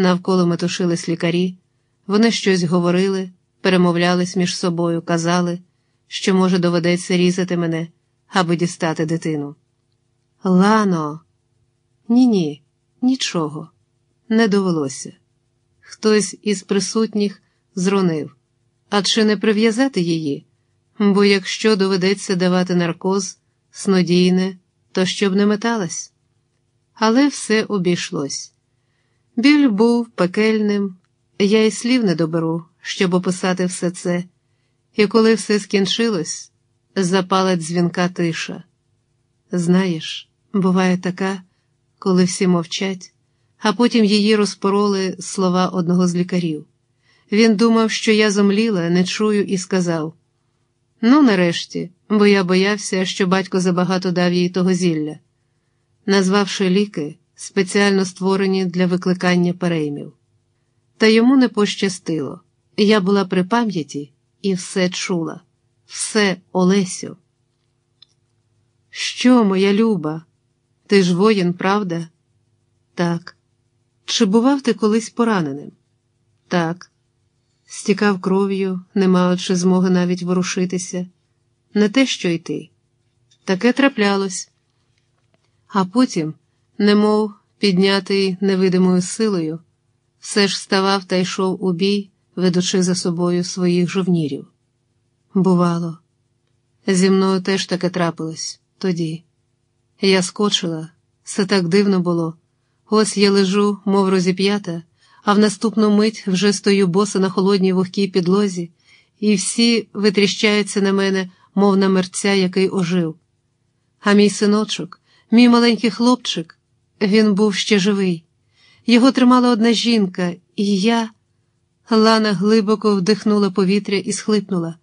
Навколо метушились лікарі, вони щось говорили, перемовлялись між собою, казали, що, може, доведеться різати мене, аби дістати дитину. Лано, ні, ні, нічого, не довелося. Хтось із присутніх зронив, а чи не прив'язати її? Бо якщо доведеться давати наркоз, снодійне, то щоб не металась. Але все обійшлось. Біль був пекельним, я й слів не доберу, щоб описати все це, і коли все скінчилось, запала дзвінка тиша. Знаєш, буває така, коли всі мовчать, а потім її розпороли слова одного з лікарів. Він думав, що я зомліла, не чую, і сказав: Ну, нарешті, бо я боявся, що батько забагато дав їй того зілля, назвавши ліки, спеціально створені для викликання переймів. Та йому не пощастило. Я була при пам'яті і все чула, все, Олесю. Що, моя люба? Ти ж воїн, правда? Так. Чи бував ти колись пораненим? Так. Стікав кров'ю, не маючи змоги навіть ворушитися. Не те, що й ти. Таке траплялось. А потім, немов піднятий невидимою силою, все ж ставав та йшов у бій, ведучи за собою своїх жовнірів. Бувало, зі мною теж таке трапилось тоді. Я скочила, все так дивно було. Ось я лежу, мов розіп'ята, а в наступну мить вже стою боса на холодній вогкій підлозі, і всі витріщаються на мене, мов на мерця, який ожив. А мій синочок, мій маленький хлопчик, він був ще живий. Його тримала одна жінка, і я. Лана глибоко вдихнула повітря і схлипнула.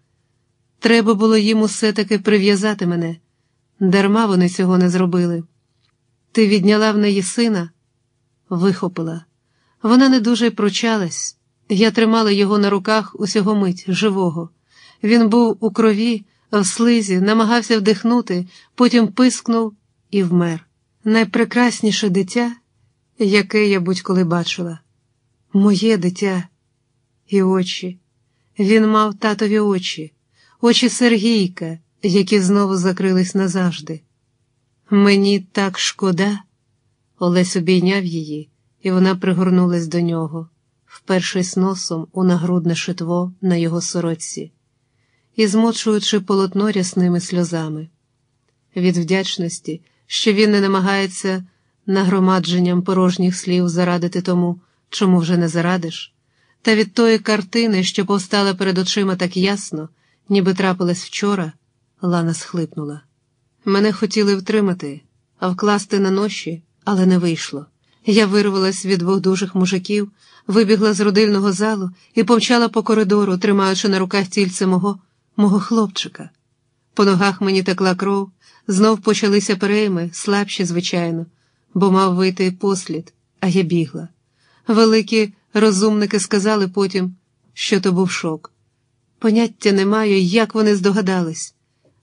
Треба було їм усе таки прив'язати мене. Дарма вони цього не зробили. Ти відняла в неї сина, вихопила. Вона не дуже пручалась. Я тримала його на руках усього мить, живого. Він був у крові, в слизі, намагався вдихнути, потім пискнув і вмер. Найпрекрасніше дитя, яке я будь-коли бачила. Моє дитя і очі. Він мав татові очі, очі Сергійка, які знову закрились назавжди. Мені так шкода. Олесь обійняв її, і вона пригорнулась до нього, впершись носом у нагрудне шитво на його сорочці і змочуючи полотно рясними сльозами. Від вдячності, що він не намагається нагромадженням порожніх слів зарадити тому, чому вже не зарадиш, та від тої картини, що повстала перед очима так ясно, ніби трапилась вчора, Лана схлипнула. Мене хотіли втримати, а вкласти на ноші, але не вийшло. Я вирвалась від двох дужих мужиків, вибігла з родильного залу і помчала по коридору, тримаючи на руках тільце мого, мого хлопчика. По ногах мені текла кров, знов почалися перейми, слабші, звичайно, бо мав вийти послід, а я бігла. Великі розумники сказали потім, що то був шок. Поняття не маю, як вони здогадались,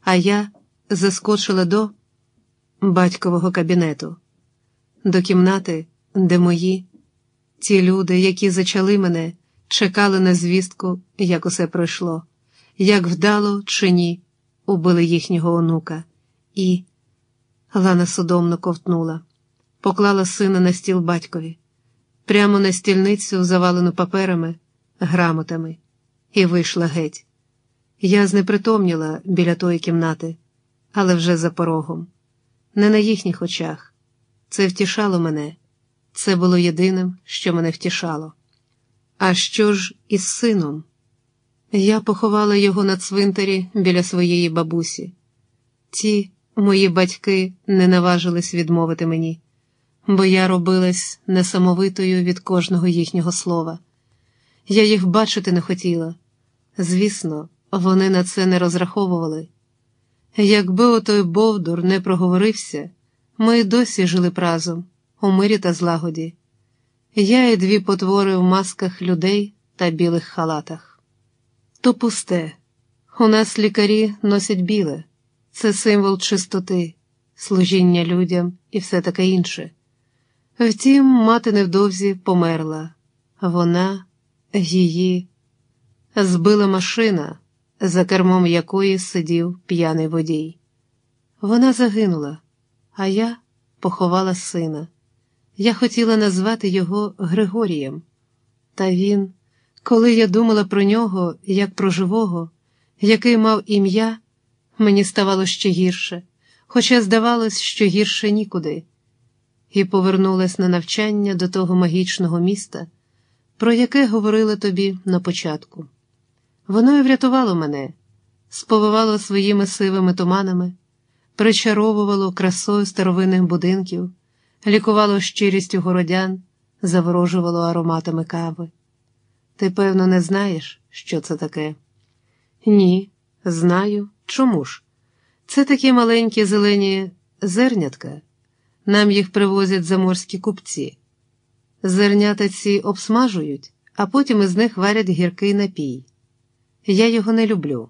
а я заскочила до батькового кабінету, до кімнати, де мої, ті люди, які зачали мене, чекали на звістку, як усе пройшло, як вдало чи ні, убили їхнього онука, і Лана судомно ковтнула, поклала сина на стіл батькові, прямо на стільницю, завалену паперами, грамотами, і вийшла геть. Я знепритомніла біля тої кімнати, але вже за порогом, не на їхніх очах. Це втішало мене, це було єдиним, що мене втішало. А що ж із сином? Я поховала його на цвинтарі біля своєї бабусі. Ті мої батьки не наважились відмовити мені, бо я робилась несамовитою від кожного їхнього слова. Я їх бачити не хотіла. Звісно, вони на це не розраховували. Якби отой Бовдур не проговорився, ми й досі жили б разом, у мирі та злагоді. Я і дві потвори в масках людей та білих халатах. То пусте. У нас лікарі носять біле, це символ чистоти, служіння людям і все таке інше. Втім, мати невдовзі померла, Вона її збила машина, за кермом якої сидів п'яний водій. Вона загинула, а я поховала сина. Я хотіла назвати його Григорієм. Та він, коли я думала про нього, як про живого, який мав ім'я, мені ставало ще гірше, хоча здавалось, що гірше нікуди, і повернулась на навчання до того магічного міста, про яке говорила тобі на початку. Воно і врятувало мене, сповивало своїми сивими туманами, причаровувало красою старовинних будинків, лікувало щирістю городян, заворожувало ароматами кави. Ти, певно, не знаєш, що це таке? Ні, знаю. Чому ж? Це такі маленькі зелені зернятка. Нам їх привозять заморські купці. Зернята ці обсмажують, а потім із них варять гіркий напій. Я його не люблю.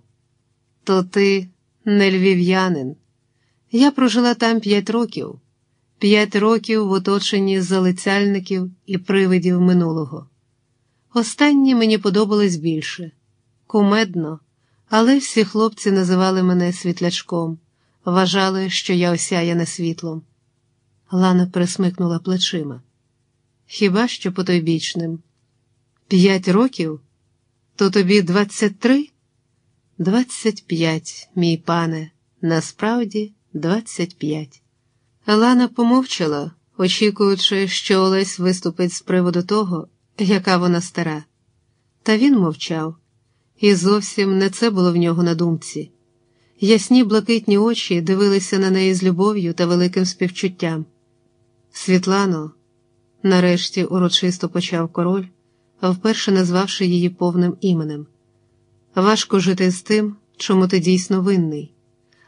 То ти не львів'янин. Я прожила там п'ять років, п'ять років в оточенні залицяльників і привидів минулого. Останні мені подобались більше кумедно, але всі хлопці називали мене світлячком, вважали, що я осяяна світлом. Лана присмикнула плечима. Хіба що потойбічним? П'ять років? То тобі двадцять три? Двадцять п'ять, мій пане, насправді двадцять п'ять. Лана помовчала, очікуючи, що Олесь виступить з приводу того, яка вона стара. Та він мовчав, і зовсім не це було в нього на думці. Ясні блакитні очі дивилися на неї з любов'ю та великим співчуттям. Світлано, нарешті урочисто почав король, вперше назвавши її повним іменем. Важко жити з тим, чому ти дійсно винний,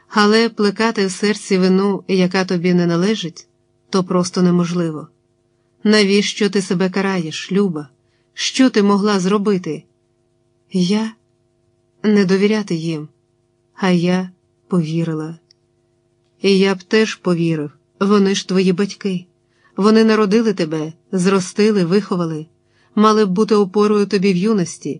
але плекати в серці вину, яка тобі не належить, то просто неможливо. Навіщо ти себе караєш, Люба? Що ти могла зробити? Я не довіряти їм, а я повірила. І я б теж повірив, вони ж твої батьки. Вони народили тебе, зростили, виховали, мали б бути опорою тобі в юності.